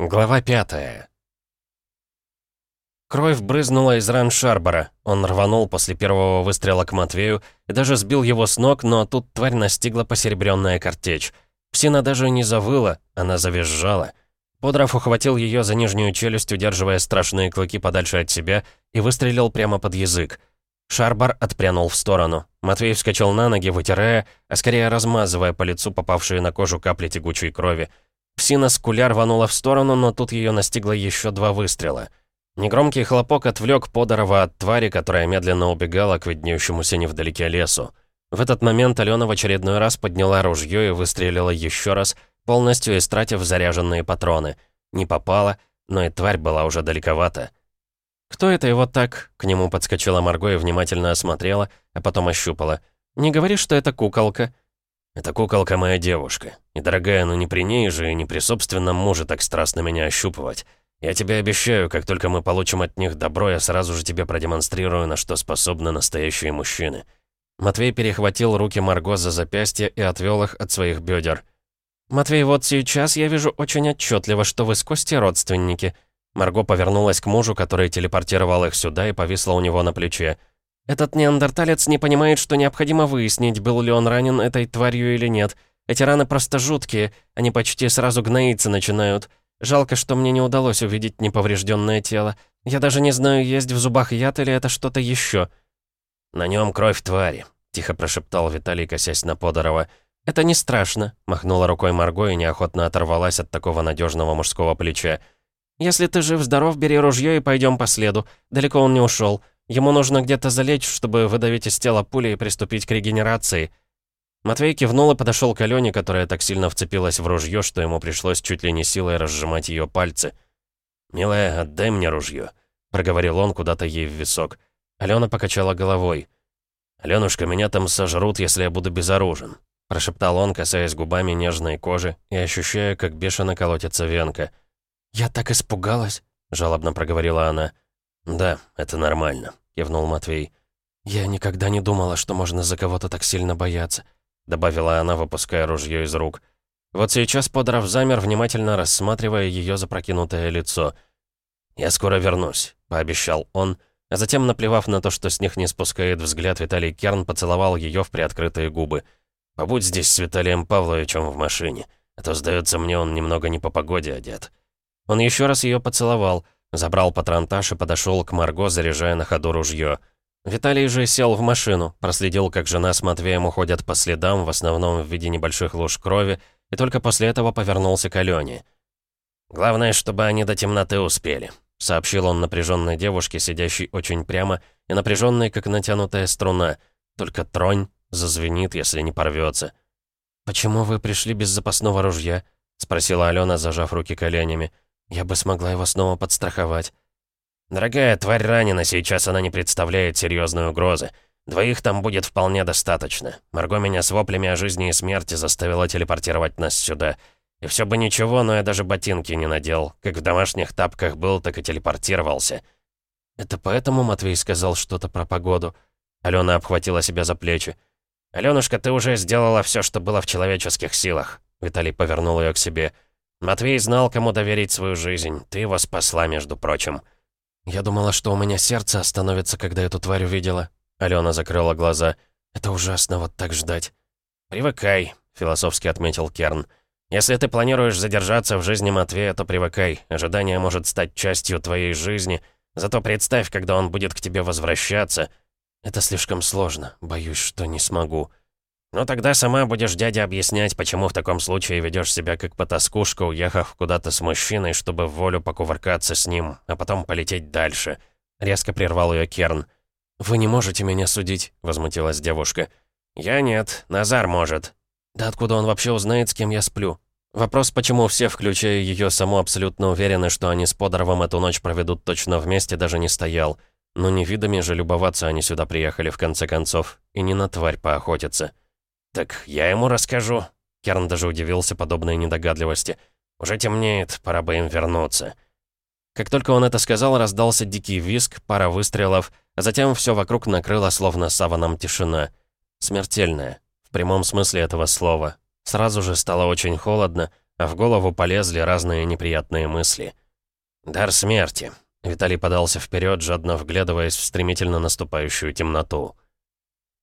Глава пятая. Кровь брызнула из ран Шарбора. Он рванул после первого выстрела к Матвею и даже сбил его с ног, но тут тварь настигла посеребренная картечь. Псина даже не завыла, она завизжала. Подров ухватил ее за нижнюю челюсть, удерживая страшные клыки подальше от себя, и выстрелил прямо под язык. Шарбар отпрянул в сторону. Матвей вскочил на ноги, вытирая, а скорее размазывая по лицу попавшие на кожу капли тягучей крови. Псина скуля рванула в сторону, но тут ее настигло еще два выстрела. Негромкий хлопок отвлек Подорова от твари, которая медленно убегала к виднеющемуся невдалеке лесу. В этот момент Алена в очередной раз подняла ружье и выстрелила еще раз, полностью истратив заряженные патроны. Не попала, но и тварь была уже далековато. «Кто это его так?» К нему подскочила Марго и внимательно осмотрела, а потом ощупала. «Не говори, что это куколка». «Это куколка моя девушка. И, дорогая, ну не при ней же и не при собственном муже так страстно меня ощупывать. Я тебе обещаю, как только мы получим от них добро, я сразу же тебе продемонстрирую, на что способны настоящие мужчины». Матвей перехватил руки Марго за запястье и отвел их от своих бедер. «Матвей, вот сейчас я вижу очень отчетливо, что вы с Костей родственники». Марго повернулась к мужу, который телепортировал их сюда и повисла у него на плече. «Этот неандерталец не понимает, что необходимо выяснить, был ли он ранен этой тварью или нет. Эти раны просто жуткие, они почти сразу гноиться начинают. Жалко, что мне не удалось увидеть неповрежденное тело. Я даже не знаю, есть в зубах яд или это что-то еще. «На нем кровь твари», — тихо прошептал Виталий, косясь на Подорова. «Это не страшно», — махнула рукой Марго и неохотно оторвалась от такого надежного мужского плеча. «Если ты жив-здоров, бери ружье и пойдем по следу. Далеко он не ушел. Ему нужно где-то залечь, чтобы выдавить из тела пули и приступить к регенерации». Матвей кивнул и подошел к Алене, которая так сильно вцепилась в ружье, что ему пришлось чуть ли не силой разжимать ее пальцы. «Милая, отдай мне ружье», — проговорил он куда-то ей в висок. Алена покачала головой. «Аленушка, меня там сожрут, если я буду безоружен», — прошептал он, касаясь губами нежной кожи и ощущая, как бешено колотится венка. «Я так испугалась», — жалобно проговорила она. «Да, это нормально», — кивнул Матвей. «Я никогда не думала, что можно за кого-то так сильно бояться», — добавила она, выпуская ружье из рук. Вот сейчас Подров замер, внимательно рассматривая ее запрокинутое лицо. «Я скоро вернусь», — пообещал он, а затем, наплевав на то, что с них не спускает взгляд, Виталий Керн поцеловал ее в приоткрытые губы. «Побудь здесь с Виталием Павловичем в машине, а то, сдается мне, он немного не по погоде одет». Он еще раз ее поцеловал, забрал патронтаж и подошел к Марго, заряжая на ходу ружье. Виталий же сел в машину, проследил, как жена с Матвеем уходят по следам, в основном в виде небольших луж крови, и только после этого повернулся к Алене. «Главное, чтобы они до темноты успели», — сообщил он напряженной девушке, сидящей очень прямо и напряженной, как натянутая струна. Только тронь зазвенит, если не порвется. «Почему вы пришли без запасного ружья?» — спросила Алена, зажав руки коленями. «Я бы смогла его снова подстраховать». «Дорогая, тварь ранена, сейчас она не представляет серьезной угрозы. Двоих там будет вполне достаточно. Марго меня с воплями о жизни и смерти заставила телепортировать нас сюда. И все бы ничего, но я даже ботинки не надел. Как в домашних тапках был, так и телепортировался». «Это поэтому Матвей сказал что-то про погоду?» Алена обхватила себя за плечи. «Аленушка, ты уже сделала все, что было в человеческих силах». Виталий повернул ее к себе. «Матвей знал, кому доверить свою жизнь. Ты его спасла, между прочим». «Я думала, что у меня сердце остановится, когда эту тварь увидела». Алена закрыла глаза. «Это ужасно, вот так ждать». «Привыкай», — философски отметил Керн. «Если ты планируешь задержаться в жизни Матвея, то привыкай. Ожидание может стать частью твоей жизни. Зато представь, когда он будет к тебе возвращаться». «Это слишком сложно. Боюсь, что не смогу». «Ну тогда сама будешь дяде объяснять, почему в таком случае ведешь себя как потаскушка, уехав куда-то с мужчиной, чтобы в волю покувыркаться с ним, а потом полететь дальше». Резко прервал ее Керн. «Вы не можете меня судить», — возмутилась девушка. «Я нет, Назар может». «Да откуда он вообще узнает, с кем я сплю?» Вопрос, почему все, включая ее саму, абсолютно уверены, что они с Подоровым эту ночь проведут точно вместе, даже не стоял. Но не видами же любоваться они сюда приехали в конце концов, и не на тварь поохотиться. «Так я ему расскажу». Керн даже удивился подобной недогадливости. «Уже темнеет, пора бы им вернуться». Как только он это сказал, раздался дикий визг, пара выстрелов, а затем все вокруг накрыло словно саваном тишина. Смертельная, в прямом смысле этого слова. Сразу же стало очень холодно, а в голову полезли разные неприятные мысли. «Дар смерти», — Виталий подался вперед, жадно вглядываясь в стремительно наступающую темноту.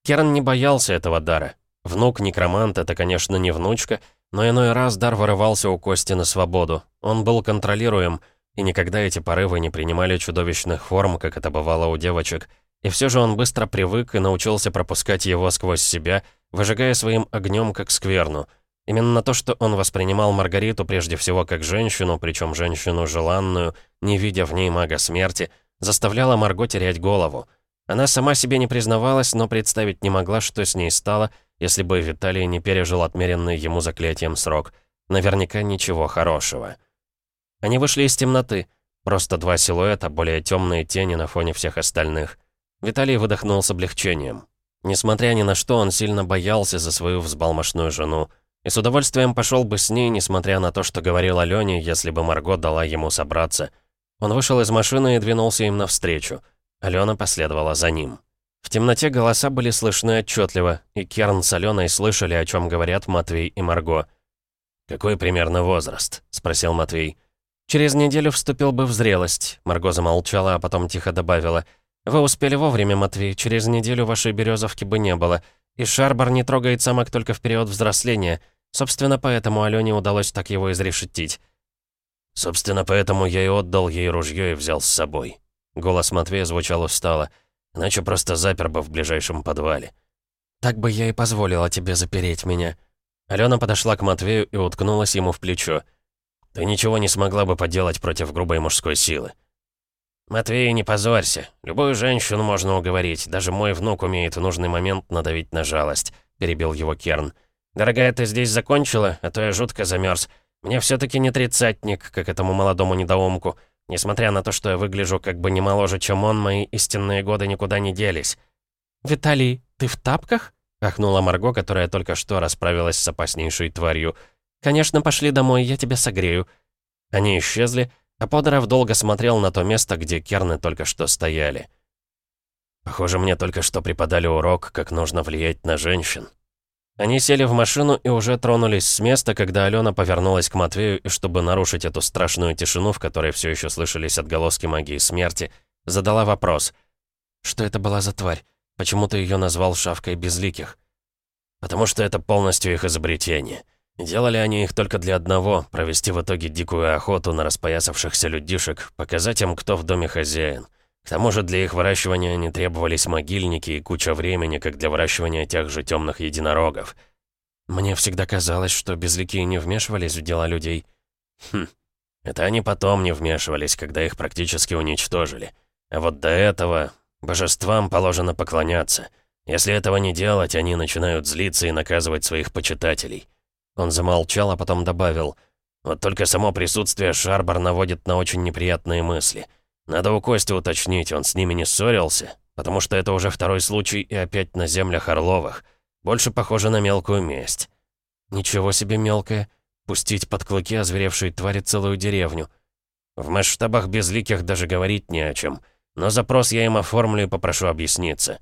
Керн не боялся этого дара. Внук некромант — это, конечно, не внучка, но иной раз дар вырывался у Кости на свободу. Он был контролируем, и никогда эти порывы не принимали чудовищных форм, как это бывало у девочек. И все же он быстро привык и научился пропускать его сквозь себя, выжигая своим огнем как скверну. Именно то, что он воспринимал Маргариту прежде всего как женщину, причем женщину желанную, не видя в ней мага смерти, заставляло Марго терять голову. Она сама себе не признавалась, но представить не могла, что с ней стало, если бы Виталий не пережил отмеренный ему заклятием срок. Наверняка ничего хорошего. Они вышли из темноты. Просто два силуэта, более темные тени на фоне всех остальных. Виталий выдохнул с облегчением. Несмотря ни на что, он сильно боялся за свою взбалмошную жену. И с удовольствием пошел бы с ней, несмотря на то, что говорил Алене, если бы Марго дала ему собраться. Он вышел из машины и двинулся им навстречу. Алена последовала за ним. В темноте голоса были слышны отчетливо, и Керн с Аленой слышали, о чем говорят Матвей и Марго. «Какой примерно возраст?» — спросил Матвей. «Через неделю вступил бы в зрелость», — Марго замолчала, а потом тихо добавила. «Вы успели вовремя, Матвей, через неделю вашей березовки бы не было. И Шарбар не трогает самок только в период взросления. Собственно, поэтому Алене удалось так его изрешетить». «Собственно, поэтому я и отдал ей ружье и взял с собой». Голос Матвея звучал устало. «Иначе просто запер бы в ближайшем подвале». «Так бы я и позволила тебе запереть меня». Алена подошла к Матвею и уткнулась ему в плечо. Ты ничего не смогла бы поделать против грубой мужской силы. «Матвей, не позорься. Любую женщину можно уговорить. Даже мой внук умеет в нужный момент надавить на жалость», — перебил его Керн. «Дорогая, ты здесь закончила? А то я жутко замерз. Мне все таки не тридцатник, как этому молодому недоумку. Несмотря на то, что я выгляжу как бы не моложе, чем он, мои истинные годы никуда не делись». «Виталий, ты в тапках?» — ахнула Марго, которая только что расправилась с опаснейшей тварью — «Конечно, пошли домой, я тебя согрею». Они исчезли, а Подоров долго смотрел на то место, где керны только что стояли. Похоже, мне только что преподали урок, как нужно влиять на женщин. Они сели в машину и уже тронулись с места, когда Алена повернулась к Матвею и, чтобы нарушить эту страшную тишину, в которой все еще слышались отголоски магии смерти, задала вопрос. «Что это была за тварь? Почему ты ее назвал шавкой безликих?» «Потому что это полностью их изобретение». Делали они их только для одного — провести в итоге дикую охоту на распоясавшихся людишек, показать им, кто в доме хозяин. К тому же для их выращивания не требовались могильники и куча времени, как для выращивания тех же темных единорогов. Мне всегда казалось, что безликие не вмешивались в дела людей. Хм, это они потом не вмешивались, когда их практически уничтожили. А вот до этого божествам положено поклоняться. Если этого не делать, они начинают злиться и наказывать своих почитателей. Он замолчал, а потом добавил. «Вот только само присутствие Шарбар наводит на очень неприятные мысли. Надо у Кости уточнить, он с ними не ссорился, потому что это уже второй случай и опять на землях Орловых. Больше похоже на мелкую месть». «Ничего себе мелкое. Пустить под клыки озверевшей твари целую деревню». «В масштабах безликих даже говорить не о чем. Но запрос я им оформлю и попрошу объясниться».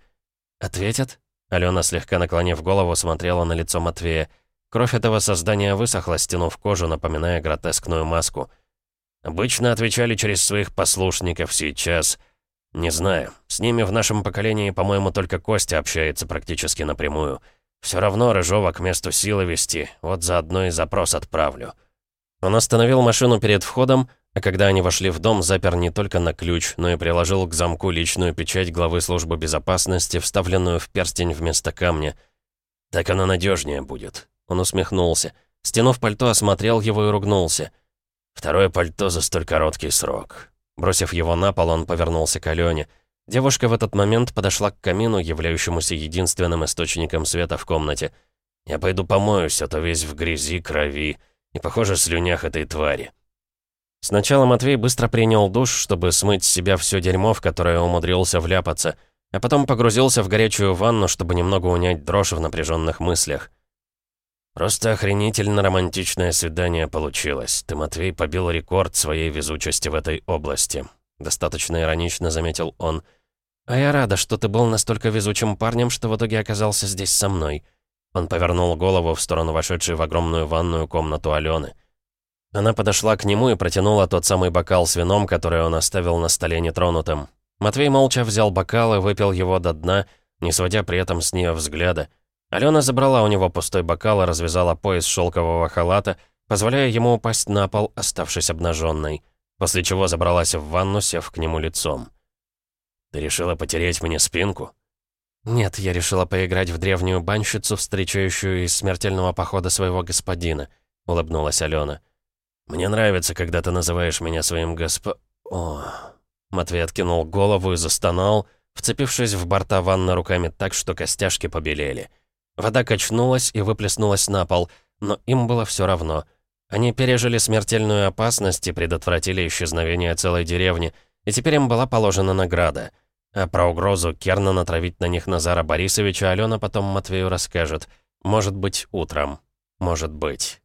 «Ответят?» Алена, слегка наклонив голову, смотрела на лицо Матвея. Кровь этого создания высохла, стянув кожу, напоминая гротескную маску. Обычно отвечали через своих послушников, сейчас... Не знаю. С ними в нашем поколении, по-моему, только Костя общается практически напрямую. Все равно Рыжова к месту силы вести, вот заодно и запрос отправлю. Он остановил машину перед входом, а когда они вошли в дом, запер не только на ключ, но и приложил к замку личную печать главы службы безопасности, вставленную в перстень вместо камня. Так оно надежнее будет. Он усмехнулся. Стянув пальто, осмотрел его и ругнулся. Второе пальто за столь короткий срок. Бросив его на пол, он повернулся к Алене. Девушка в этот момент подошла к камину, являющемуся единственным источником света в комнате. «Я пойду помоюсь, а то весь в грязи, крови и, похоже, слюнях этой твари». Сначала Матвей быстро принял душ, чтобы смыть с себя все дерьмо, в которое умудрился вляпаться, а потом погрузился в горячую ванну, чтобы немного унять дрожь в напряженных мыслях. Просто охренительно романтичное свидание получилось. Ты, Матвей, побил рекорд своей везучести в этой области. Достаточно иронично заметил он. А я рада, что ты был настолько везучим парнем, что в итоге оказался здесь со мной. Он повернул голову в сторону вошедшей в огромную ванную комнату Алены. Она подошла к нему и протянула тот самый бокал с вином, который он оставил на столе нетронутым. Матвей молча взял бокал и выпил его до дна, не сводя при этом с нее взгляда. Алена забрала у него пустой бокал и развязала пояс шелкового халата, позволяя ему упасть на пол, оставшись обнаженной, после чего забралась в ванну, сев к нему лицом. «Ты решила потереть мне спинку?» «Нет, я решила поиграть в древнюю банщицу, встречающую из смертельного похода своего господина», — улыбнулась Алена. «Мне нравится, когда ты называешь меня своим госпо...» «О...» Матвей откинул голову и застонал, вцепившись в борта ванны руками так, что костяшки побелели. Вода качнулась и выплеснулась на пол, но им было все равно. Они пережили смертельную опасность и предотвратили исчезновение целой деревни, и теперь им была положена награда. А про угрозу Керна натравить на них Назара Борисовича Алена потом Матвею расскажет. Может быть, утром. Может быть.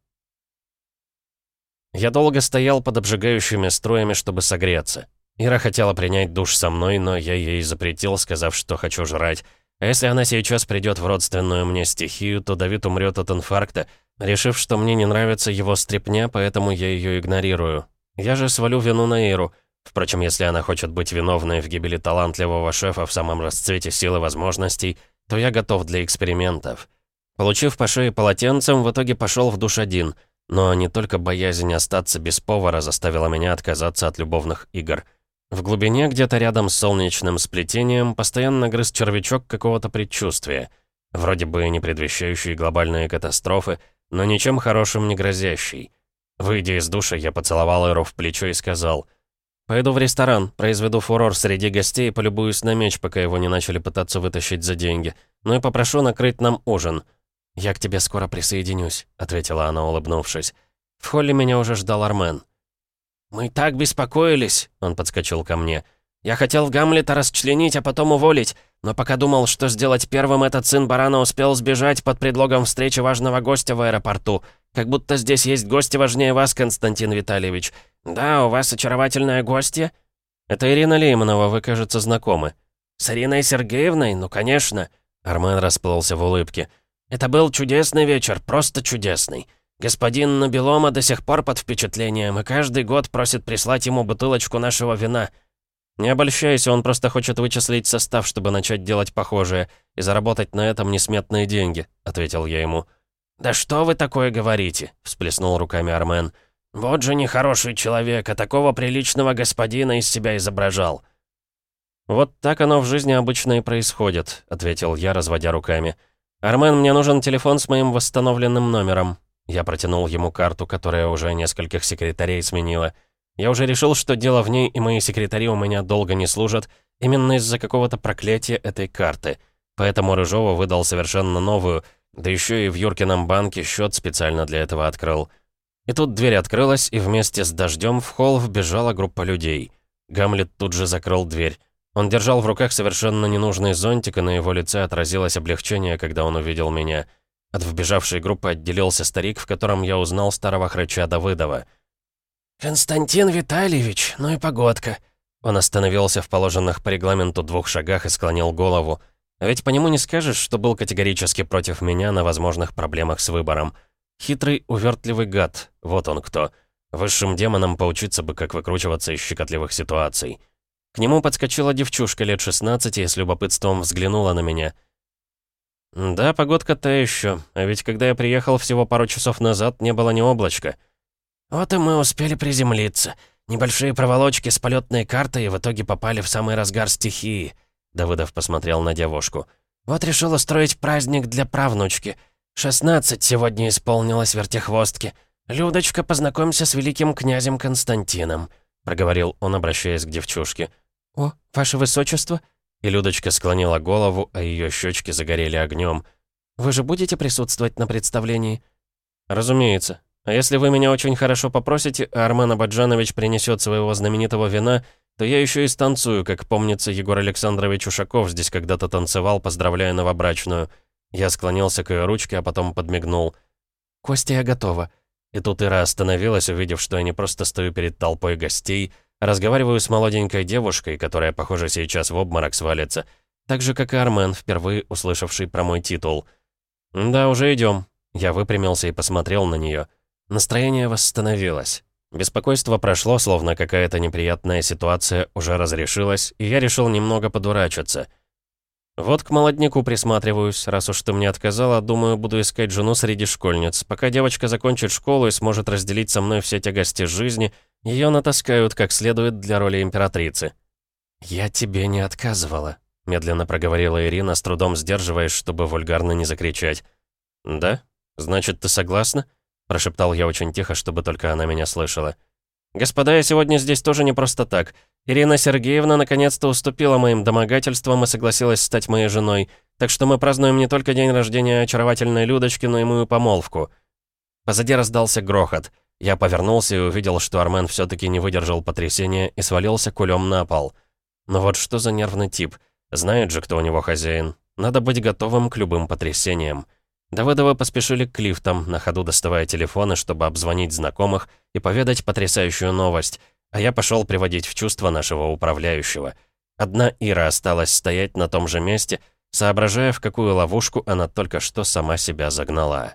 Я долго стоял под обжигающими струями, чтобы согреться. Ира хотела принять душ со мной, но я ей запретил, сказав, что хочу жрать. А если она сейчас придет в родственную мне стихию, то Давид умрет от инфаркта, решив, что мне не нравится его стряпня, поэтому я ее игнорирую. Я же свалю вину на Иру. Впрочем, если она хочет быть виновной в гибели талантливого шефа в самом расцвете силы возможностей, то я готов для экспериментов. Получив по шее полотенцем, в итоге пошел в душ один, но не только боязнь остаться без повара заставила меня отказаться от любовных игр — в глубине, где-то рядом с солнечным сплетением, постоянно грыз червячок какого-то предчувствия. Вроде бы не предвещающий глобальные катастрофы, но ничем хорошим не грозящий. Выйдя из душа, я поцеловал Эру в плечо и сказал, «Пойду в ресторан, произведу фурор среди гостей и полюбуюсь на меч, пока его не начали пытаться вытащить за деньги. Ну и попрошу накрыть нам ужин». «Я к тебе скоро присоединюсь», — ответила она, улыбнувшись. В холле меня уже ждал Армен. «Мы так беспокоились», — он подскочил ко мне. «Я хотел Гамлета расчленить, а потом уволить, но пока думал, что сделать первым, этот сын барана успел сбежать под предлогом встречи важного гостя в аэропорту. Как будто здесь есть гости важнее вас, Константин Витальевич. Да, у вас очаровательная гостья?» «Это Ирина Лейманова, вы, кажется, знакомы». «С Ириной Сергеевной? Ну, конечно». Армен расплылся в улыбке. «Это был чудесный вечер, просто чудесный. Господин Набелома до сих пор под впечатлением и каждый год просит прислать ему бутылочку нашего вина. Не обольщайся, он просто хочет вычислить состав, чтобы начать делать похожее и заработать на этом несметные деньги», — ответил я ему. «Да что вы такое говорите?» — всплеснул руками Армен. «Вот же нехороший человек, а такого приличного господина из себя изображал». «Вот так оно в жизни обычно и происходит», — ответил я, разводя руками. «Армен, мне нужен телефон с моим восстановленным номером. Я протянул ему карту, которая уже нескольких секретарей сменила. Я уже решил, что дело в ней, и мои секретари у меня долго не служат, именно из-за какого-то проклятия этой карты. Поэтому Рыжова выдал совершенно новую, да еще и в Юркином банке счет специально для этого открыл. И тут дверь открылась, и вместе с дождем в холл вбежала группа людей. Гамлет тут же закрыл дверь. Он держал в руках совершенно ненужный зонтик, и на его лице отразилось облегчение, когда он увидел меня — от вбежавшей группы отделился старик, в котором я узнал старого хрыча Давыдова. «Константин Витальевич, ну и погодка!» Он остановился в положенных по регламенту двух шагах и склонил голову. А ведь по нему не скажешь, что был категорически против меня на возможных проблемах с выбором. Хитрый, увертливый гад, вот он кто. Высшим демонам поучиться бы, как выкручиваться из щекотливых ситуаций. К нему подскочила девчушка лет 16 и с любопытством взглянула на меня — «Да, погодка то еще. А ведь когда я приехал всего пару часов назад, не было ни облачка». «Вот и мы успели приземлиться. Небольшие проволочки с полетной картой и в итоге попали в самый разгар стихии». Давыдов посмотрел на девушку. «Вот решил устроить праздник для правнучки. 16 сегодня исполнилось вертихвостки. Людочка, познакомься с великим князем Константином», проговорил он, обращаясь к девчушке. «О, ваше высочество!» И Людочка склонила голову, а ее щечки загорели огнем. «Вы же будете присутствовать на представлении?» «Разумеется. А если вы меня очень хорошо попросите, а Армен Абаджанович принесет своего знаменитого вина, то я еще и станцую, как помнится, Егор Александрович Ушаков здесь когда-то танцевал, поздравляя новобрачную». Я склонился к ее ручке, а потом подмигнул. «Костя, я готова». И тут Ира остановилась, увидев, что я не просто стою перед толпой гостей, Разговариваю с молоденькой девушкой, которая, похоже, сейчас в обморок свалится. Так же, как и Армен, впервые услышавший про мой титул. «Да, уже идем. Я выпрямился и посмотрел на нее. Настроение восстановилось. Беспокойство прошло, словно какая-то неприятная ситуация уже разрешилась, и я решил немного подурачиться. Вот к молодняку присматриваюсь, раз уж ты мне отказала, думаю, буду искать жену среди школьниц. Пока девочка закончит школу и сможет разделить со мной все тягости жизни, ее натаскают как следует для роли императрицы. «Я тебе не отказывала», — медленно проговорила Ирина, с трудом сдерживаясь, чтобы вульгарно не закричать. «Да? Значит, ты согласна?» прошептал я очень тихо, чтобы только она меня слышала. «Господа, я сегодня здесь тоже не просто так. Ирина Сергеевна наконец-то уступила моим домогательствам и согласилась стать моей женой, так что мы празднуем не только день рождения очаровательной Людочки, но и мою помолвку». Позади раздался грохот. Я повернулся и увидел, что Армен все таки не выдержал потрясения и свалился кулем на пол. Но вот что за нервный тип? Знает же, кто у него хозяин. Надо быть готовым к любым потрясениям. Давыдовы поспешили к лифтам, на ходу доставая телефоны, чтобы обзвонить знакомых и поведать потрясающую новость, а я пошел приводить в чувство нашего управляющего. Одна Ира осталась стоять на том же месте, соображая, в какую ловушку она только что сама себя загнала.